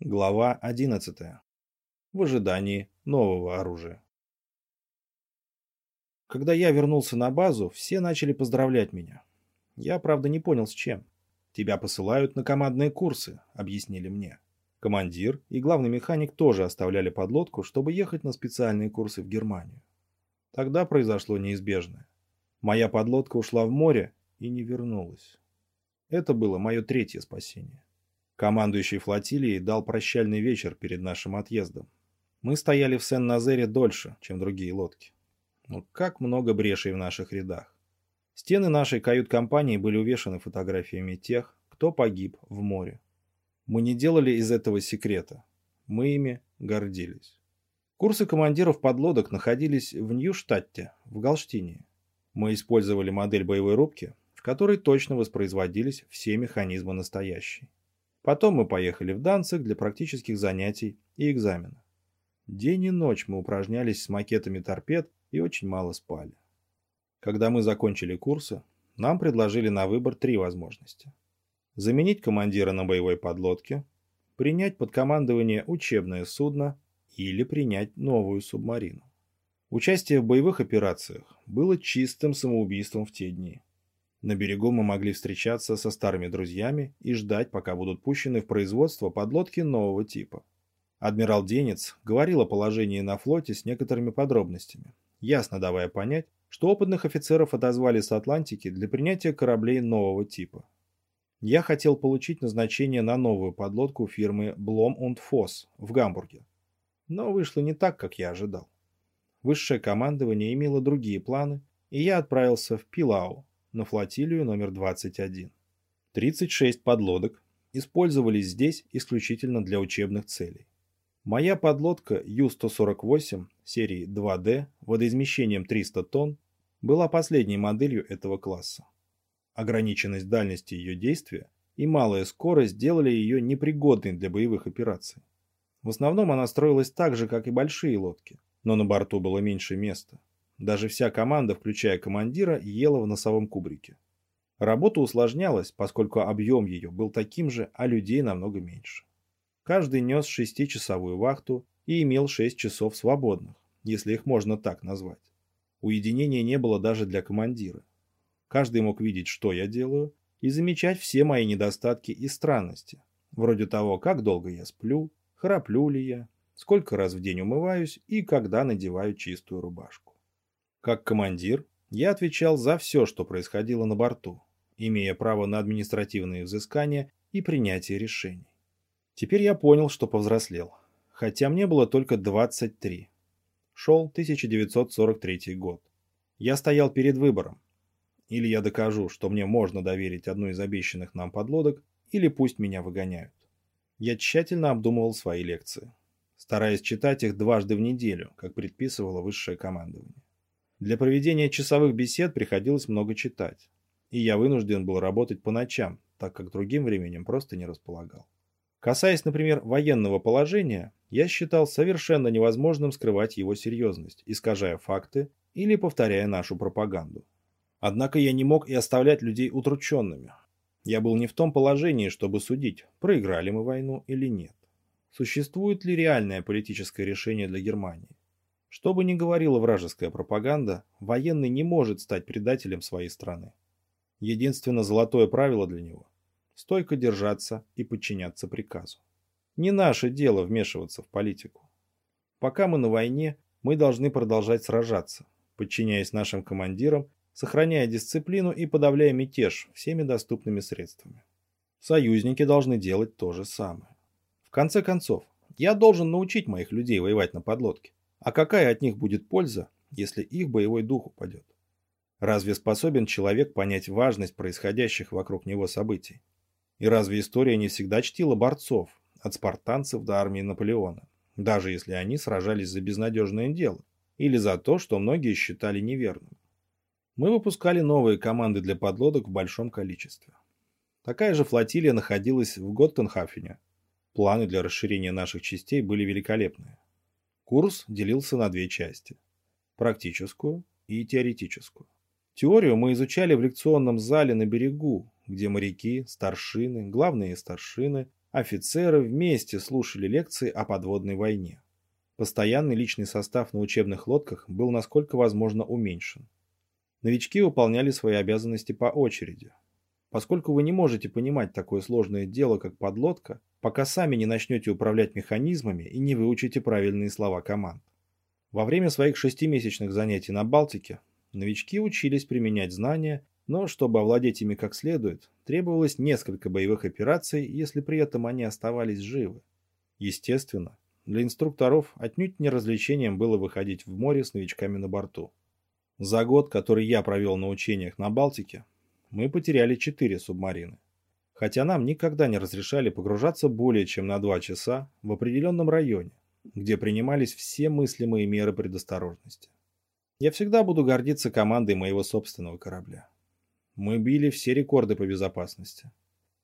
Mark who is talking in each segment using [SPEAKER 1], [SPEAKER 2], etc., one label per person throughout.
[SPEAKER 1] Глава 11. В ожидании нового оружия. Когда я вернулся на базу, все начали поздравлять меня. Я, правда, не понял с чем. Тебя посылают на командные курсы, объяснили мне. Командир и главный механик тоже оставляли подлодку, чтобы ехать на специальные курсы в Германию. Тогда произошло неизбежное. Моя подлодка ушла в море и не вернулась. Это было мое третье спасение. Командующий флотилией дал прощальный вечер перед нашим отъездом. Мы стояли в Сен-Назере дольше, чем другие лодки. Но как много брешей в наших рядах. Стены нашей кают-компании были увешаны фотографиями тех, кто погиб в море. Мы не делали из этого секрета. Мы ими гордились. Курсы командиров подлодок находились в Ньюштадте, в Галштине. Мы использовали модель боевой рубки, в которой точно воспроизводились все механизмы настоящей. Потом мы поехали в Данцик для практических занятий и экзамена. День и ночь мы упражнялись с макетами торпед и очень мало спали. Когда мы закончили курсы, нам предложили на выбор три возможности. Заменить командира на боевой подлодке, принять под командование учебное судно или принять новую субмарину. Участие в боевых операциях было чистым самоубийством в те дни. На берегу мы могли встречаться со старыми друзьями и ждать, пока будут пущены в производство подлодки нового типа. Адмирал Денец говорил о положении на флоте с некоторыми подробностями, ясно давая понять, что опытных офицеров отозвали с Атлантики для принятия кораблей нового типа. Я хотел получить назначение на новую подлодку фирмы Blom und Voss в Гамбурге. Но вышло не так, как я ожидал. Высшее командование имело другие планы, и я отправился в Пилау, на флотилию номер 21. 36 подлодок использовались здесь исключительно для учебных целей. Моя подлодка Ю-148 серии 2D водоизмещением 300 тонн была последней моделью этого класса. Ограниченность дальности ее действия и малая скорость сделали ее непригодной для боевых операций. В основном она строилась так же, как и большие лодки, но на борту было меньше места. Даже вся команда, включая командира, ела в носовом кубрике. Работа усложнялась, поскольку объем ее был таким же, а людей намного меньше. Каждый нес шестичасовую вахту и имел шесть часов свободных, если их можно так назвать. Уединения не было даже для командира. Каждый мог видеть, что я делаю, и замечать все мои недостатки и странности, вроде того, как долго я сплю, храплю ли я, сколько раз в день умываюсь и когда надеваю чистую рубашку. Как командир, я отвечал за все, что происходило на борту, имея право на административные взыскания и принятие решений. Теперь я понял, что повзрослел, хотя мне было только 23. Шел 1943 год. Я стоял перед выбором. Или я докажу, что мне можно доверить одну из обещанных нам подлодок, или пусть меня выгоняют. Я тщательно обдумывал свои лекции, стараясь читать их дважды в неделю, как предписывало высшее командование. Для проведения часовых бесед приходилось много читать, и я вынужден был работать по ночам, так как другим временем просто не располагал. Касаясь, например, военного положения, я считал совершенно невозможным скрывать его серьезность, искажая факты или повторяя нашу пропаганду. Однако я не мог и оставлять людей утрученными. Я был не в том положении, чтобы судить, проиграли мы войну или нет. Существует ли реальное политическое решение для Германии? Что бы ни говорила вражеская пропаганда, военный не может стать предателем своей страны. Единственно золотое правило для него – стойко держаться и подчиняться приказу. Не наше дело вмешиваться в политику. Пока мы на войне, мы должны продолжать сражаться, подчиняясь нашим командирам, сохраняя дисциплину и подавляя мятеж всеми доступными средствами. Союзники должны делать то же самое. В конце концов, я должен научить моих людей воевать на подлодке. А какая от них будет польза, если их боевой дух упадет? Разве способен человек понять важность происходящих вокруг него событий? И разве история не всегда чтила борцов, от спартанцев до армии Наполеона, даже если они сражались за безнадежное дело или за то, что многие считали неверным? Мы выпускали новые команды для подлодок в большом количестве. Такая же флотилия находилась в Готтенхафене. Планы для расширения наших частей были великолепные. Курс делился на две части – практическую и теоретическую. Теорию мы изучали в лекционном зале на берегу, где моряки, старшины, главные старшины, Офицеры вместе слушали лекции о подводной войне. Постоянный личный состав на учебных лодках был насколько возможно уменьшен. Новички выполняли свои обязанности по очереди. Поскольку вы не можете понимать такое сложное дело, как подлодка, пока сами не начнете управлять механизмами и не выучите правильные слова команд. Во время своих шестимесячных занятий на Балтике новички учились применять знания, но чтобы овладеть ими как следует, требовалось несколько боевых операций, если при этом они оставались живы. Естественно, для инструкторов отнюдь не развлечением было выходить в море с новичками на борту. За год, который я провел на учениях на Балтике, мы потеряли четыре субмарины. Хотя нам никогда не разрешали погружаться более чем на два часа в определенном районе, где принимались все мыслимые меры предосторожности. Я всегда буду гордиться командой моего собственного корабля. Мы били все рекорды по безопасности.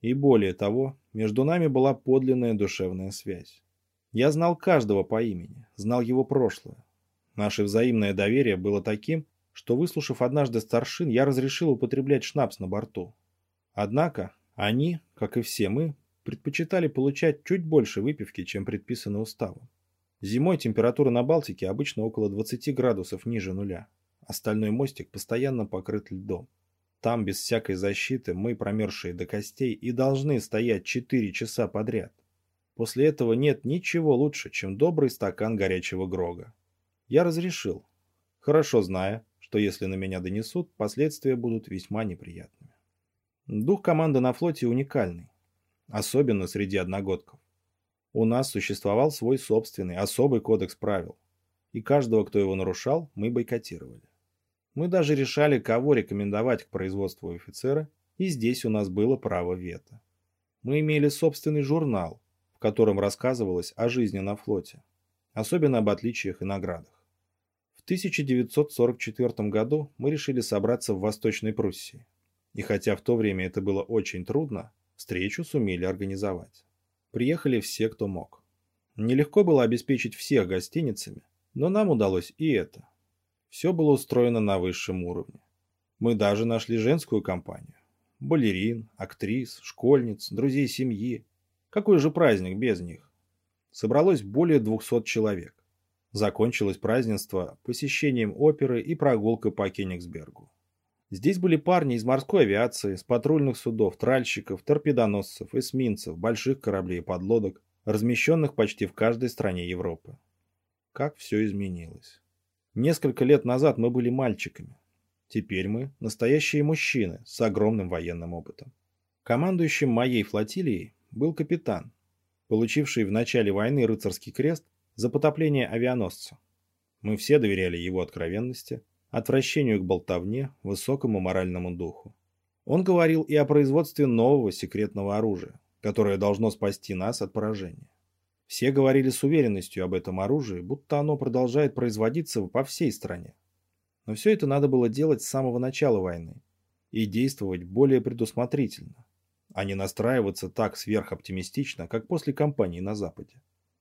[SPEAKER 1] И более того, между нами была подлинная душевная связь. Я знал каждого по имени, знал его прошлое. Наше взаимное доверие было таким, что, выслушав однажды старшин, я разрешил употреблять шнапс на борту. Однако они, как и все мы, предпочитали получать чуть больше выпивки, чем предписано уставом. Зимой температура на Балтике обычно около 20 градусов ниже нуля. Остальной мостик постоянно покрыт льдом. Там, без всякой защиты, мы, промерзшие до костей, и должны стоять 4 часа подряд. После этого нет ничего лучше, чем добрый стакан горячего грога. Я разрешил, хорошо зная, что если на меня донесут, последствия будут весьма неприятными. Дух команды на флоте уникальный, особенно среди одногодков. У нас существовал свой собственный, особый кодекс правил, и каждого, кто его нарушал, мы бойкотировали. Мы даже решали, кого рекомендовать к производству офицера, и здесь у нас было право вето. Мы имели собственный журнал, в котором рассказывалось о жизни на флоте, особенно об отличиях и наградах. 1944 году мы решили собраться в Восточной Пруссии. И хотя в то время это было очень трудно, встречу сумели организовать. Приехали все, кто мог. Нелегко было обеспечить всех гостиницами, но нам удалось и это. Все было устроено на высшем уровне. Мы даже нашли женскую компанию. Балерин, актрис, школьниц, друзей семьи. Какой же праздник без них? Собралось более 200 человек. Закончилось празднество посещением оперы и прогулкой по Кенигсбергу. Здесь были парни из морской авиации, с патрульных судов, тральщиков, торпедоносцев, эсминцев, больших кораблей и подлодок, размещенных почти в каждой стране Европы. Как все изменилось. Несколько лет назад мы были мальчиками. Теперь мы настоящие мужчины с огромным военным опытом. Командующим моей флотилией был капитан, получивший в начале войны рыцарский крест за потопление авианосца. Мы все доверяли его откровенности, отвращению к болтовне, высокому моральному духу. Он говорил и о производстве нового секретного оружия, которое должно спасти нас от поражения. Все говорили с уверенностью об этом оружии, будто оно продолжает производиться по всей стране. Но все это надо было делать с самого начала войны и действовать более предусмотрительно, а не настраиваться так сверхоптимистично, как после кампании на Западе.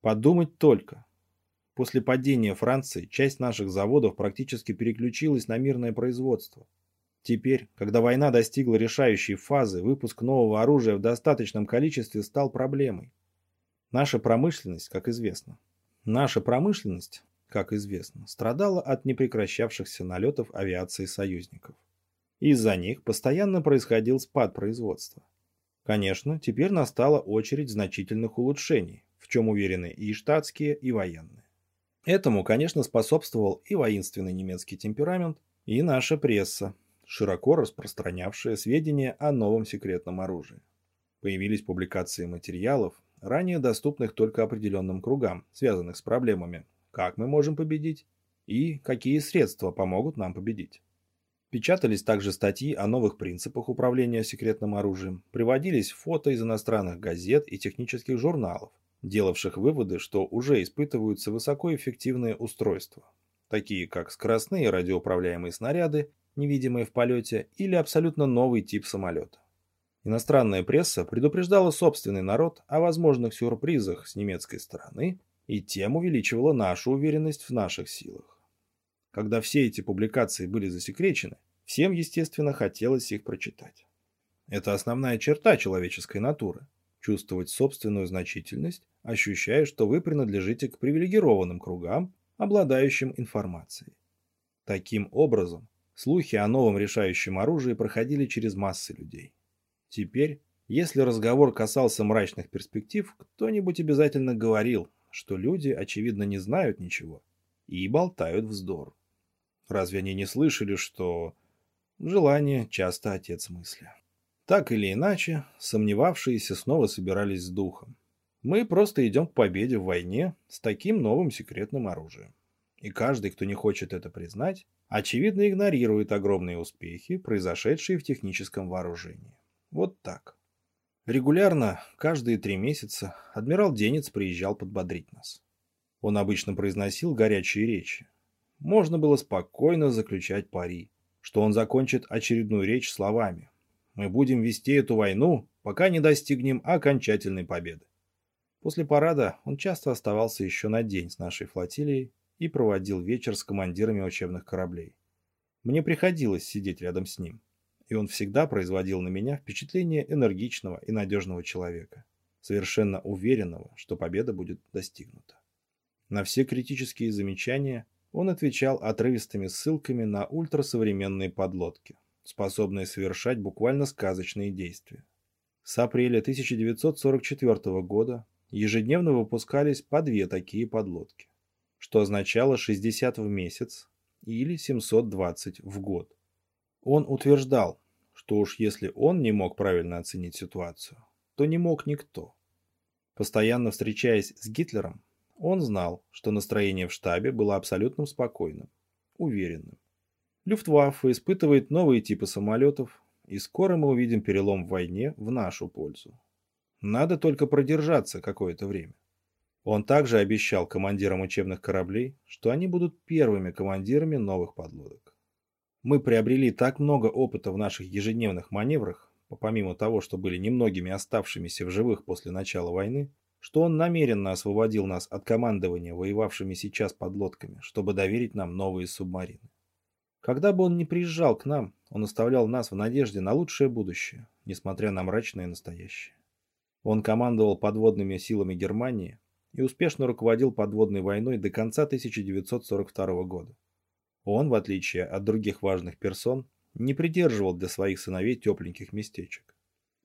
[SPEAKER 1] Подумать только. После падения Франции часть наших заводов практически переключилась на мирное производство. Теперь, когда война достигла решающей фазы, выпуск нового оружия в достаточном количестве стал проблемой. Наша промышленность, как известно, наша промышленность, как известно, страдала от непрекращавшихся налетов авиации союзников. Из-за них постоянно происходил спад производства. Конечно, теперь настала очередь значительных улучшений, в чем уверены и штатские, и военные. Этому, конечно, способствовал и воинственный немецкий темперамент, и наша пресса, широко распространявшая сведения о новом секретном оружии. Появились публикации материалов, ранее доступных только определенным кругам, связанных с проблемами «Как мы можем победить?» и «Какие средства помогут нам победить?». Печатались также статьи о новых принципах управления секретным оружием, приводились фото из иностранных газет и технических журналов, делавших выводы, что уже испытываются высокоэффективные устройства, такие как скоростные радиоуправляемые снаряды, невидимые в полете, или абсолютно новый тип самолета. Иностранная пресса предупреждала собственный народ о возможных сюрпризах с немецкой стороны и тем увеличивала нашу уверенность в наших силах. Когда все эти публикации были засекречены, всем, естественно, хотелось их прочитать. Это основная черта человеческой натуры – чувствовать собственную значительность, ощущая, что вы принадлежите к привилегированным кругам, обладающим информацией. Таким образом, слухи о новом решающем оружии проходили через массы людей. Теперь, если разговор касался мрачных перспектив, кто-нибудь обязательно говорил, что люди, очевидно, не знают ничего и болтают вздор. Разве они не слышали, что желание часто отец мысли? Так или иначе, сомневавшиеся снова собирались с духом. Мы просто идем к победе в войне с таким новым секретным оружием. И каждый, кто не хочет это признать, очевидно игнорирует огромные успехи, произошедшие в техническом вооружении. Вот так. Регулярно, каждые три месяца, адмирал Денец приезжал подбодрить нас. Он обычно произносил горячие речи. Можно было спокойно заключать пари, что он закончит очередную речь словами мы будем вести эту войну, пока не достигнем окончательной победы. После парада он часто оставался еще на день с нашей флотилией и проводил вечер с командирами учебных кораблей. Мне приходилось сидеть рядом с ним, и он всегда производил на меня впечатление энергичного и надежного человека, совершенно уверенного, что победа будет достигнута. На все критические замечания он отвечал отрывистыми ссылками на ультрасовременные подлодки – способные совершать буквально сказочные действия. С апреля 1944 года ежедневно выпускались по две такие подлодки, что означало 60 в месяц или 720 в год. Он утверждал, что уж если он не мог правильно оценить ситуацию, то не мог никто. Постоянно встречаясь с Гитлером, он знал, что настроение в штабе было абсолютно спокойным, уверенным. Люфтваффе испытывает новые типы самолетов, и скоро мы увидим перелом в войне в нашу пользу. Надо только продержаться какое-то время. Он также обещал командирам учебных кораблей, что они будут первыми командирами новых подлодок. Мы приобрели так много опыта в наших ежедневных маневрах, помимо того, что были немногими оставшимися в живых после начала войны, что он намеренно освободил нас от командования воевавшими сейчас подлодками, чтобы доверить нам новые субмарины. Когда бы он ни приезжал к нам, он оставлял нас в надежде на лучшее будущее, несмотря на мрачное настоящее. Он командовал подводными силами Германии и успешно руководил подводной войной до конца 1942 года. Он, в отличие от других важных персон, не придерживал для своих сыновей тепленьких местечек.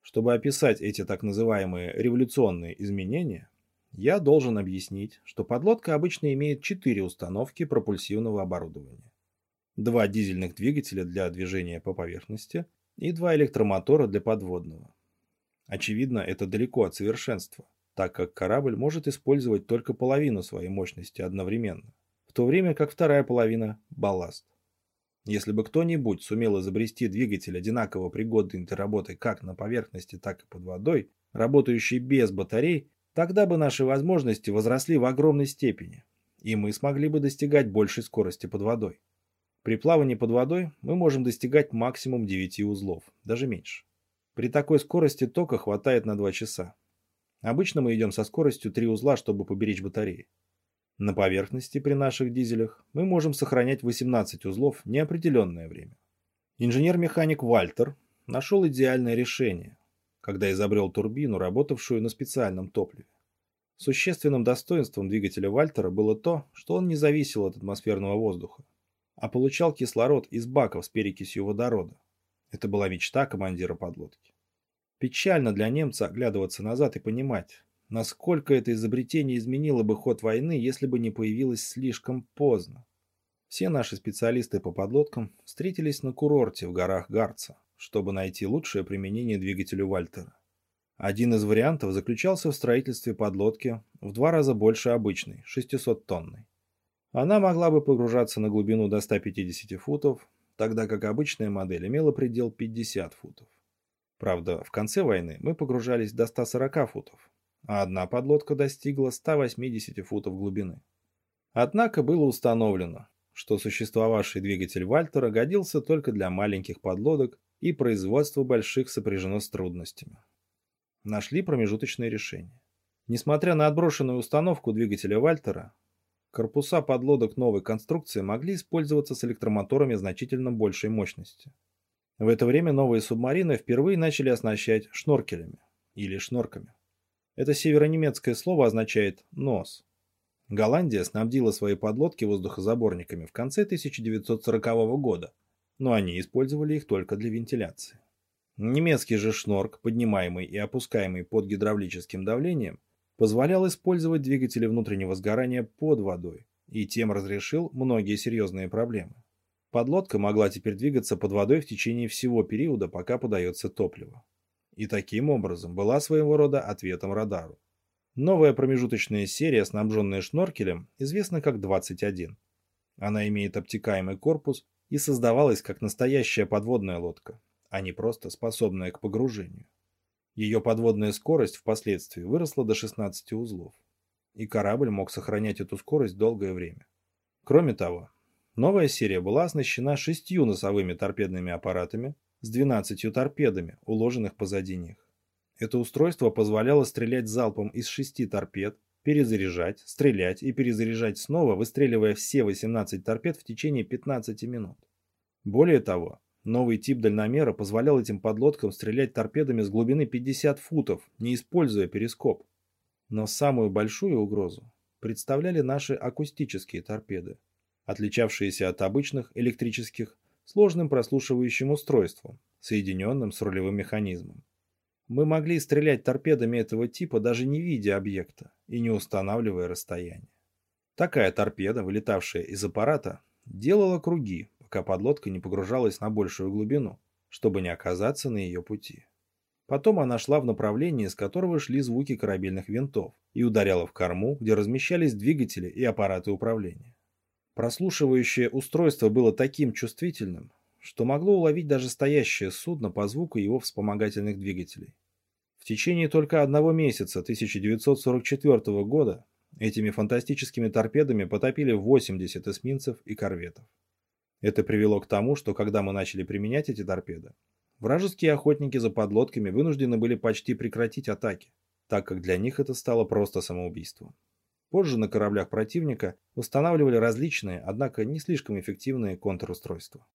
[SPEAKER 1] Чтобы описать эти так называемые революционные изменения, я должен объяснить, что подлодка обычно имеет четыре установки пропульсивного оборудования два дизельных двигателя для движения по поверхности и два электромотора для подводного. Очевидно, это далеко от совершенства, так как корабль может использовать только половину своей мощности одновременно, в то время как вторая половина – балласт. Если бы кто-нибудь сумел изобрести двигатель одинаково пригодный для работы как на поверхности, так и под водой, работающий без батарей, тогда бы наши возможности возросли в огромной степени, и мы смогли бы достигать большей скорости под водой. При плавании под водой мы можем достигать максимум 9 узлов, даже меньше. При такой скорости тока хватает на 2 часа. Обычно мы идем со скоростью 3 узла, чтобы поберечь батареи. На поверхности при наших дизелях мы можем сохранять 18 узлов неопределенное время. Инженер-механик Вальтер нашел идеальное решение, когда изобрел турбину, работавшую на специальном топливе. Существенным достоинством двигателя Вальтера было то, что он не зависел от атмосферного воздуха а получал кислород из баков с перекисью водорода. Это была мечта командира подлодки. Печально для немца оглядываться назад и понимать, насколько это изобретение изменило бы ход войны, если бы не появилось слишком поздно. Все наши специалисты по подлодкам встретились на курорте в горах Гарца, чтобы найти лучшее применение двигателю Вальтера. Один из вариантов заключался в строительстве подлодки в два раза больше обычной, 600-тонной. Она могла бы погружаться на глубину до 150 футов, тогда как обычная модель имела предел 50 футов. Правда, в конце войны мы погружались до 140 футов, а одна подлодка достигла 180 футов глубины. Однако было установлено, что существовавший двигатель Вальтера годился только для маленьких подлодок и производство больших сопряжено с трудностями. Нашли промежуточное решение. Несмотря на отброшенную установку двигателя Вальтера, Корпуса подлодок новой конструкции могли использоваться с электромоторами значительно большей мощности. В это время новые субмарины впервые начали оснащать шноркелями или шнорками. Это северонемецкое слово означает «нос». Голландия снабдила свои подлодки воздухозаборниками в конце 1940 года, но они использовали их только для вентиляции. Немецкий же шнорк, поднимаемый и опускаемый под гидравлическим давлением, позволял использовать двигатели внутреннего сгорания под водой и тем разрешил многие серьезные проблемы. Подлодка могла теперь двигаться под водой в течение всего периода, пока подается топливо. И таким образом была своего рода ответом радару. Новая промежуточная серия, снабженная шноркелем, известна как 21. Она имеет обтекаемый корпус и создавалась как настоящая подводная лодка, а не просто способная к погружению. Ее подводная скорость впоследствии выросла до 16 узлов, и корабль мог сохранять эту скорость долгое время. Кроме того, новая серия была оснащена шестью носовыми торпедными аппаратами с 12 торпедами, уложенных позади них. Это устройство позволяло стрелять залпом из шести торпед, перезаряжать, стрелять и перезаряжать снова, выстреливая все 18 торпед в течение 15 минут. Более того, новый тип дальномера позволял этим подлодкам стрелять торпедами с глубины 50 футов, не используя перископ. Но самую большую угрозу представляли наши акустические торпеды, отличавшиеся от обычных электрических сложным прослушивающим устройством, соединенным с рулевым механизмом. Мы могли стрелять торпедами этого типа, даже не видя объекта и не устанавливая расстояние. Такая торпеда, вылетавшая из аппарата, делала круги, пока подлодка не погружалась на большую глубину, чтобы не оказаться на ее пути. Потом она шла в направлении, с которого шли звуки корабельных винтов, и ударяла в корму, где размещались двигатели и аппараты управления. Прослушивающее устройство было таким чувствительным, что могло уловить даже стоящее судно по звуку его вспомогательных двигателей. В течение только одного месяца 1944 года этими фантастическими торпедами потопили 80 эсминцев и корветов. Это привело к тому, что когда мы начали применять эти торпеды, вражеские охотники за подлодками вынуждены были почти прекратить атаки, так как для них это стало просто самоубийством. Позже на кораблях противника устанавливали различные, однако не слишком эффективные контрустройства.